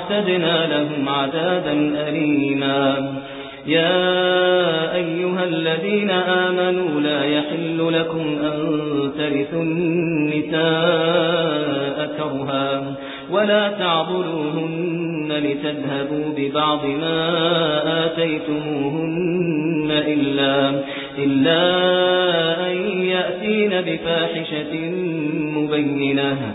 أعتدنا لهم عذابا أليما. يا أيها الذين آمنوا لا يحل لكم أن ترثوا النساء كرها ولا تعضلوهن لتذهبوا ببعض ما آتيتموهن إلا, إلا أن يأتين بفاحشة مبينة.